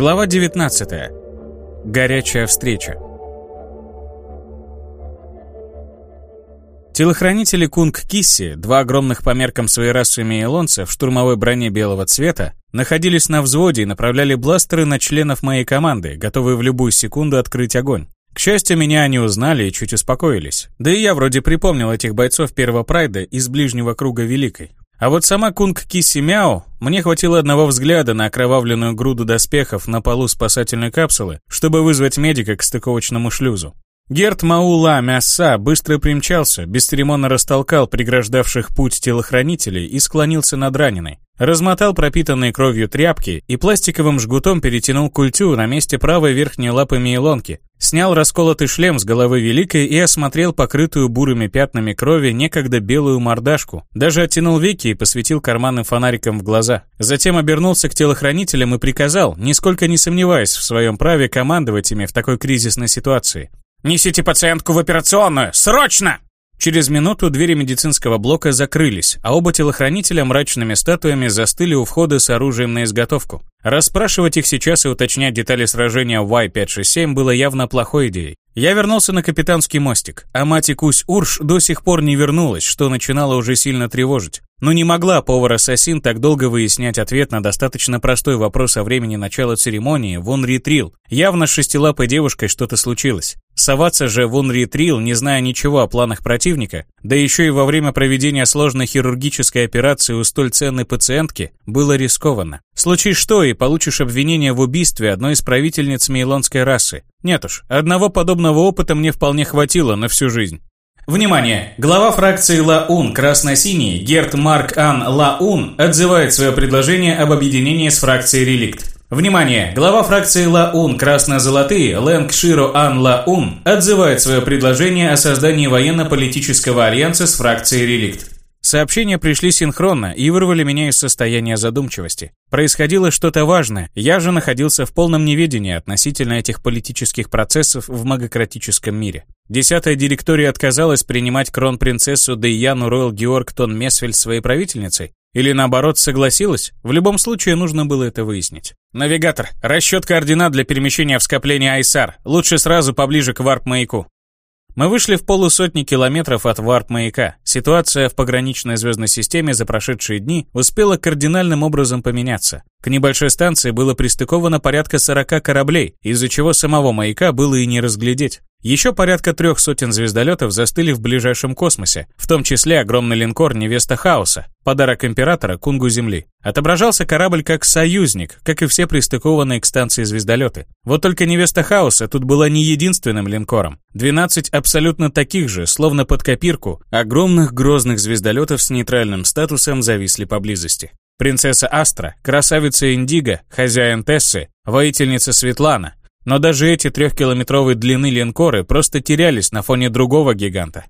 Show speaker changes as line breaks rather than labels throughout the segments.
Глава 19. Горячая встреча. Телохранители Кунг Кисси, два огромных по меркам своей расы мейлонца в штурмовой броне белого цвета, находились на взводе и направляли бластеры на членов моей команды, готовые в любую секунду открыть огонь. К счастью, меня они узнали и чуть успокоились. Да и я вроде припомнил этих бойцов первого прайда из ближнего круга Великой. А вот сама Кунг Киси Мяо, мне хватило одного взгляда на окровавленную груду доспехов на полу спасательной капсулы, чтобы вызвать медика к стыковочному шлюзу. Герт Маула Мяса быстро примчался, бесцеремонно растолкал преграждавших путь телохранителей и склонился над раненой. Размотал пропитанные кровью тряпки и пластиковым жгутом перетянул культю на месте правой верхней лапы Мейлонки. Снял расколотый шлем с головы Великой и осмотрел покрытую бурыми пятнами крови некогда белую мордашку. Даже оттянул веки и посветил карманным фонариком в глаза. Затем обернулся к телохранителям и приказал, нисколько не сомневаясь в своем праве командовать ими в такой кризисной ситуации. «Несите пациентку в операционную! Срочно!» Через минуту двери медицинского блока закрылись, а оба телохранителя мрачными статуями застыли у входа с оружием на изготовку. Расспрашивать их сейчас и уточнять детали сражения Y-567 было явно плохой идеей. Я вернулся на капитанский мостик, а мать Кусь Урш до сих пор не вернулась, что начинало уже сильно тревожить. Но не могла повар-ассасин так долго выяснять ответ на достаточно простой вопрос о времени начала церемонии в Унритрил. Явно с шестилапой девушкой что-то случилось. Соваться же в Унритрил, не зная ничего о планах противника, да еще и во время проведения сложной хирургической операции у столь ценной пациентки, было рискованно. Случись что, и получишь обвинение в убийстве одной из правительниц мейлонской расы. Нет уж, одного подобного опыта мне вполне хватило на всю жизнь. Внимание! Глава фракции Лаун красно-синий Герт Марк Ан Лаун отзывает свое предложение об объединении с фракцией Реликт. Внимание! Глава фракции Лаун красно-золотые Лэнг Широ Ан Лаун отзывает свое предложение о создании военно-политического альянса с фракцией Реликт. Сообщения пришли синхронно и вырвали меня из состояния задумчивости. Происходило что-то важное, я же находился в полном неведении относительно этих политических процессов в магократическом мире. Десятая директория отказалась принимать кронпринцессу Дейяну Ройл Георгтон Месвель своей правительницей? Или наоборот согласилась? В любом случае нужно было это выяснить. Навигатор, расчет координат для перемещения в скопление Айсар. Лучше сразу поближе к варп-маяку. Мы вышли в полусотни километров от варп-маяка. Ситуация в пограничной звездной системе за прошедшие дни успела кардинальным образом поменяться. К небольшой станции было пристыковано порядка 40 кораблей, из-за чего самого маяка было и не разглядеть. Еще порядка трех сотен звездолетов застыли в ближайшем космосе, в том числе огромный линкор «Невеста Хаоса», подарок императора Кунгу Земли. Отображался корабль как союзник, как и все пристыкованные к станции звездолеты. Вот только «Невеста Хаоса» тут была не единственным линкором. 12 абсолютно таких же, словно под копирку, огромных грозных звездолетов с нейтральным статусом зависли поблизости. Принцесса Астра, красавица Индиго, хозяин Тессы, воительница Светлана, но даже эти трехкилометровой длины линкоры просто терялись на фоне другого гиганта.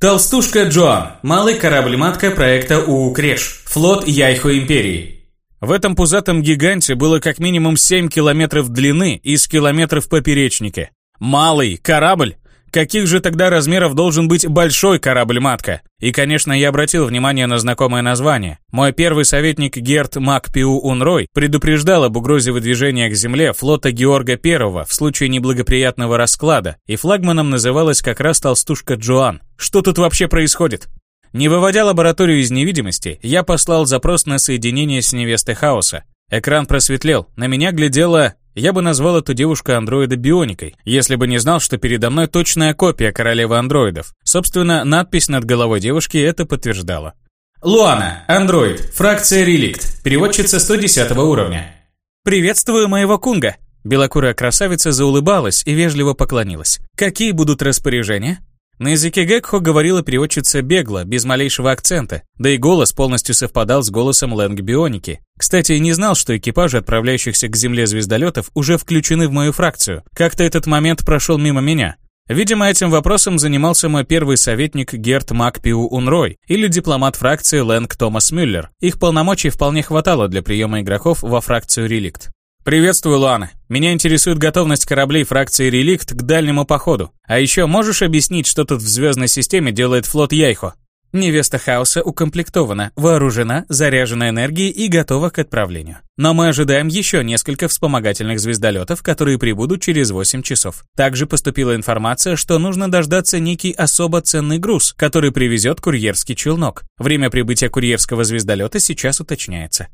Толстушка Джоан, малый корабль-матка проекта УУКРЕШ, флот Яйхо Империи. В этом пузатом гиганте было как минимум 7 километров длины и с километров поперечнике. Малый корабль? Каких же тогда размеров должен быть большой корабль-матка? И, конечно, я обратил внимание на знакомое название. Мой первый советник Герт Макпиу Унрой предупреждал об угрозе выдвижения к земле флота Георга I в случае неблагоприятного расклада, и флагманом называлась как раз толстушка Джоан. Что тут вообще происходит? Не выводя лабораторию из невидимости, я послал запрос на соединение с невестой Хаоса. Экран просветлел, на меня глядела я бы назвал эту девушку андроида-бионикой, если бы не знал, что передо мной точная копия королевы андроидов. Собственно, надпись над головой девушки это подтверждала. Луана, андроид, фракция Реликт, переводчица 110 уровня. «Приветствую моего кунга!» Белокурая красавица заулыбалась и вежливо поклонилась. «Какие будут распоряжения?» На языке Гекхо говорила переводчица бегло, без малейшего акцента, да и голос полностью совпадал с голосом Лэнг Бионики. Кстати, не знал, что экипажи отправляющихся к Земле звездолетов уже включены в мою фракцию. Как-то этот момент прошел мимо меня. Видимо, этим вопросом занимался мой первый советник Герт Макпиу Унрой или дипломат фракции Лэнг Томас Мюллер. Их полномочий вполне хватало для приема игроков во фракцию Реликт. «Приветствую, Луана. Меня интересует готовность кораблей фракции «Реликт» к дальнему походу. А еще можешь объяснить, что тут в звездной системе делает флот Яйхо?» Невеста Хаоса укомплектована, вооружена, заряжена энергией и готова к отправлению. Но мы ожидаем еще несколько вспомогательных звездолетов, которые прибудут через 8 часов. Также поступила информация, что нужно дождаться некий особо ценный груз, который привезет курьерский челнок. Время прибытия курьерского звездолета сейчас уточняется.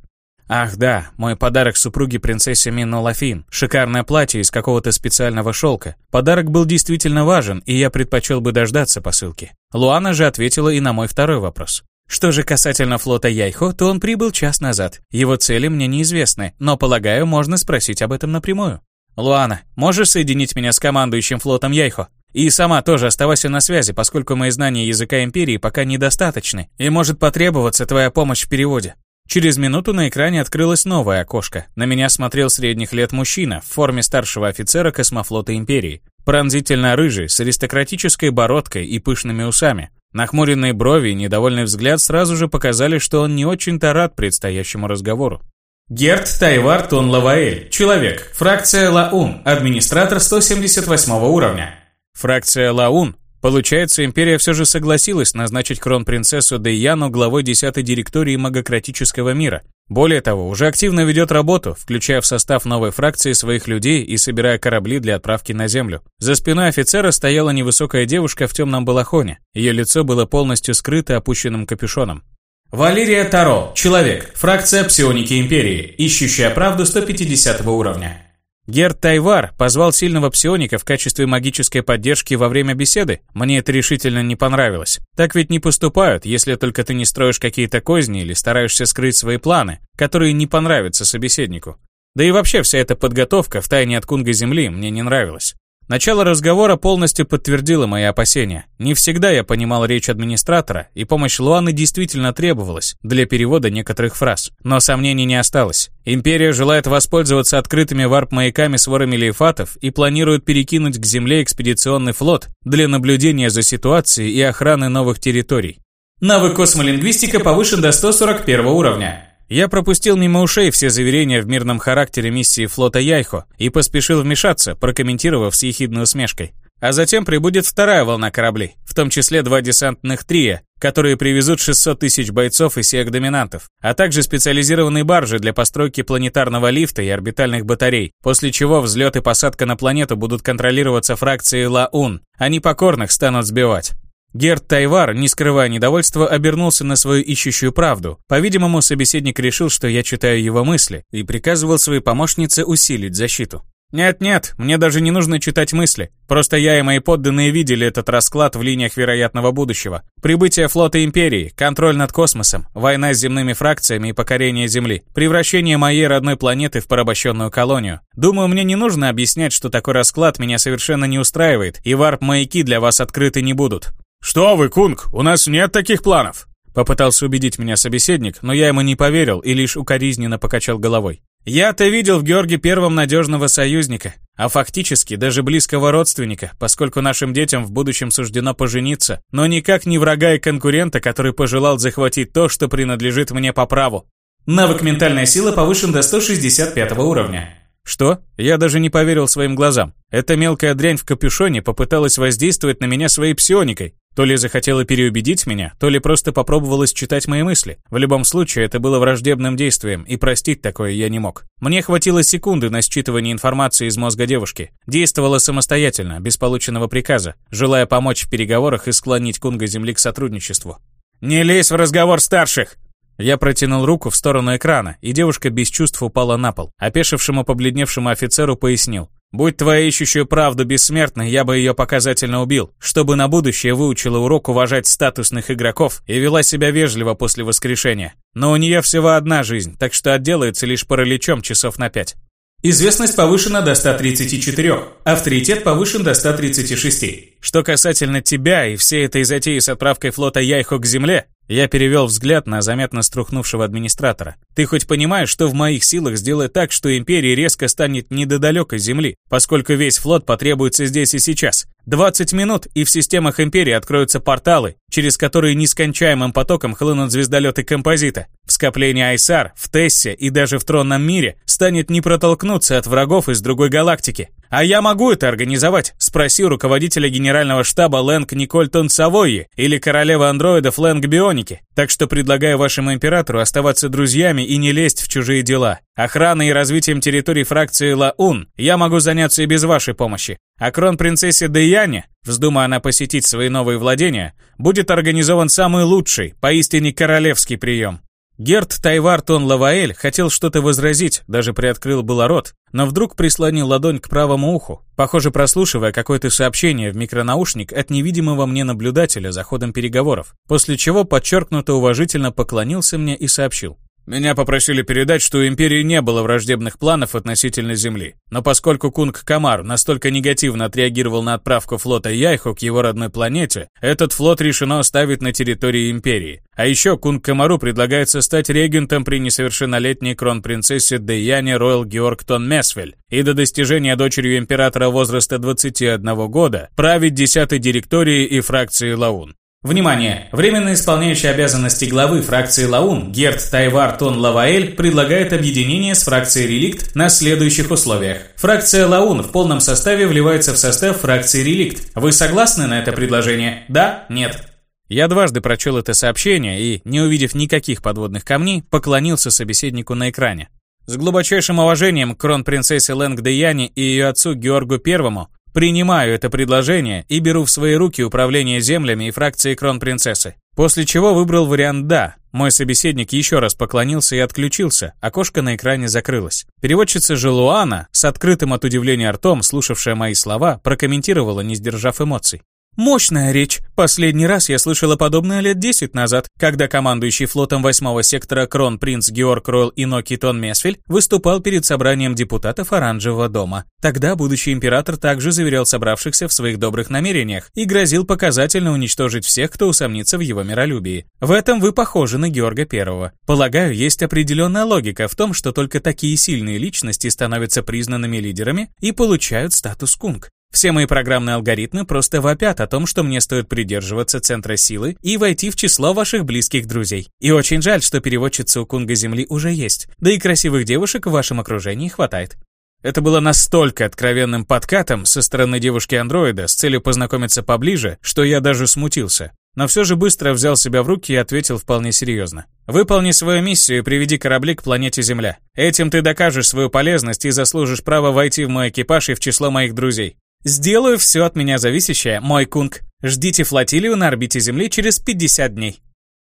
Ах да, мой подарок супруге принцессе Минно Лафин. Шикарное платье из какого-то специального шелка. Подарок был действительно важен, и я предпочел бы дождаться посылки. Луана же ответила и на мой второй вопрос. Что же касательно флота Яйхо, то он прибыл час назад. Его цели мне неизвестны, но, полагаю, можно спросить об этом напрямую. Луана, можешь соединить меня с командующим флотом Яйхо? И сама тоже оставайся на связи, поскольку мои знания языка Империи пока недостаточны, и может потребоваться твоя помощь в переводе. Через минуту на экране открылось новое окошко. На меня смотрел средних лет мужчина в форме старшего офицера космофлота Империи. Пронзительно рыжий, с аристократической бородкой и пышными усами. Нахмуренные брови и недовольный взгляд сразу же показали, что он не очень-то рад предстоящему разговору. Герт Тайвар Тон Лаваэль. Человек. Фракция Лаун. Администратор 178 уровня. Фракция Лаун Получается, империя все же согласилась назначить кронпринцессу Дейяну главой 10-й директории магократического мира. Более того, уже активно ведет работу, включая в состав новой фракции своих людей и собирая корабли для отправки на Землю. За спиной офицера стояла невысокая девушка в темном балахоне. Ее лицо было полностью скрыто опущенным капюшоном. Валерия Таро, человек, фракция псионики империи, ищущая правду 150 уровня. Герд Тайвар позвал сильного псионика в качестве магической поддержки во время беседы. Мне это решительно не понравилось. Так ведь не поступают, если только ты не строишь какие-то козни или стараешься скрыть свои планы, которые не понравятся собеседнику. Да и вообще вся эта подготовка в тайне от Кунга Земли мне не нравилась. Начало разговора полностью подтвердило мои опасения. Не всегда я понимал речь администратора, и помощь Луаны действительно требовалась для перевода некоторых фраз. Но сомнений не осталось. Империя желает воспользоваться открытыми варп-маяками с ворами лейфатов и планирует перекинуть к Земле экспедиционный флот для наблюдения за ситуацией и охраны новых территорий. Навык космолингвистика повышен до 141 уровня. Я пропустил мимо ушей все заверения в мирном характере миссии флота Яйхо и поспешил вмешаться, прокомментировав с ехидной усмешкой. А затем прибудет вторая волна кораблей, в том числе два десантных трия, которые привезут 600 тысяч бойцов и сех доминантов, а также специализированные баржи для постройки планетарного лифта и орбитальных батарей, после чего взлет и посадка на планету будут контролироваться фракцией Лаун, а непокорных станут сбивать. Герд Тайвар, не скрывая недовольства, обернулся на свою ищущую правду. По-видимому, собеседник решил, что я читаю его мысли, и приказывал своей помощнице усилить защиту. «Нет-нет, мне даже не нужно читать мысли. Просто я и мои подданные видели этот расклад в линиях вероятного будущего. Прибытие флота Империи, контроль над космосом, война с земными фракциями и покорение Земли, превращение моей родной планеты в порабощенную колонию. Думаю, мне не нужно объяснять, что такой расклад меня совершенно не устраивает, и варп-маяки для вас открыты не будут.
«Что вы, Кунг, у нас нет таких планов!»
Попытался убедить меня собеседник, но я ему не поверил и лишь укоризненно покачал головой. Я-то видел в Георге первом надежного союзника, а фактически даже близкого родственника, поскольку нашим детям в будущем суждено пожениться, но никак не врага и конкурента, который пожелал захватить то, что принадлежит мне по праву. Навык ментальная сила повышен до 165 уровня. Что? Я даже не поверил своим глазам. Эта мелкая дрянь в капюшоне попыталась воздействовать на меня своей псионикой. То ли захотела переубедить меня, то ли просто попробовала читать мои мысли. В любом случае, это было враждебным действием, и простить такое я не мог. Мне хватило секунды на считывание информации из мозга девушки. Действовала самостоятельно, без полученного приказа, желая помочь в переговорах и склонить Кунга Земли к сотрудничеству. «Не лезь в разговор старших!» Я протянул руку в сторону экрана, и девушка без чувств упала на пол. Опешившему побледневшему офицеру пояснил. Будь твоя ищущая правду бессмертной, я бы ее показательно убил, чтобы на будущее выучила урок уважать статусных игроков и вела себя вежливо после воскрешения. Но у нее всего одна жизнь, так что отделается лишь параличом часов на пять. Известность повышена до 134, авторитет повышен до 136. Что касательно тебя и всей этой затеи с отправкой флота Яйхо к Земле, я перевел взгляд на заметно струхнувшего администратора. «Ты хоть понимаешь, что в моих силах сделать так, что Империя резко станет недодалекой Земли, поскольку весь флот потребуется здесь и сейчас? 20 минут, и в системах Империи откроются порталы, через которые нескончаемым потоком хлынут звездолеты композита. В скоплении Айсар, в Тессе и даже в Тронном мире станет не протолкнуться от врагов из другой галактики. А я могу это организовать, спроси руководителя генерального штаба Лэнг Никольтон Савойи или королевы андроидов Лэнг Бионики. Так что предлагаю вашему императору оставаться друзьями и не лезть в чужие дела. Охраной и развитием территории фракции Лаун я могу заняться и без вашей помощи. А кронпринцессе Деяне, вздумая она посетить свои новые владения, будет организован самый лучший, поистине королевский прием. Герт Тайвар Тон Лаваэль хотел что-то возразить, даже приоткрыл было рот, но вдруг прислонил ладонь к правому уху, похоже, прослушивая какое-то сообщение в микронаушник от невидимого мне наблюдателя за ходом переговоров, после чего подчеркнуто уважительно поклонился мне и сообщил.
Меня попросили передать, что у Империи не было враждебных планов относительно Земли. Но поскольку Кунг Камар настолько негативно отреагировал на отправку флота Яйхо к его родной планете, этот флот решено оставить на территории Империи. А еще Кунг Камару предлагается стать регентом при несовершеннолетней кронпринцессе Деяне Ройл Георгтон Месвель и до достижения дочерью императора возраста 21 года править 10-й директорией и фракцией Лаун.
Внимание! Временно исполняющий обязанности главы фракции Лаун Герт Тайвар Тон Лаваэль предлагает объединение с фракцией Реликт на следующих условиях. Фракция Лаун в полном составе вливается в состав фракции Реликт. Вы согласны на это предложение? Да? Нет? Я дважды прочел это сообщение и, не увидев никаких подводных камней, поклонился собеседнику на экране. С глубочайшим уважением к кронпринцессе Лэнг Деяне и ее отцу Георгу Первому Принимаю это предложение и беру в свои руки управление землями и фракцией кронпринцессы. После чего выбрал вариант «да». Мой собеседник еще раз поклонился и отключился, окошко на экране закрылось. Переводчица же Луана, с открытым от удивления ртом, слушавшая мои слова, прокомментировала, не сдержав эмоций. Мощная речь. Последний раз я слышала подобное лет 10 назад, когда командующий флотом 8-го сектора Кронпринц Георг Ройл Иноки Тон Месфель выступал перед собранием депутатов Оранжевого дома. Тогда будущий император также заверял собравшихся в своих добрых намерениях и грозил показательно уничтожить всех, кто усомнится в его миролюбии. В этом вы похожи на Георга Первого. Полагаю, есть определенная логика в том, что только такие сильные личности становятся признанными лидерами и получают статус кунг. Все мои программные алгоритмы просто вопят о том, что мне стоит придерживаться центра силы и войти в число ваших близких друзей. И очень жаль, что переводчица у Кунга Земли уже есть. Да и красивых девушек в вашем окружении хватает. Это было настолько откровенным подкатом со стороны девушки-андроида с целью познакомиться поближе, что я даже смутился. Но все же быстро взял себя в руки и ответил вполне серьезно. «Выполни свою миссию и приведи корабли к планете Земля. Этим ты докажешь свою полезность и заслужишь право войти в мой экипаж и в число моих друзей. Сделаю все от меня зависящее, мой кунг. Ждите флотилию на орбите Земли через 50 дней.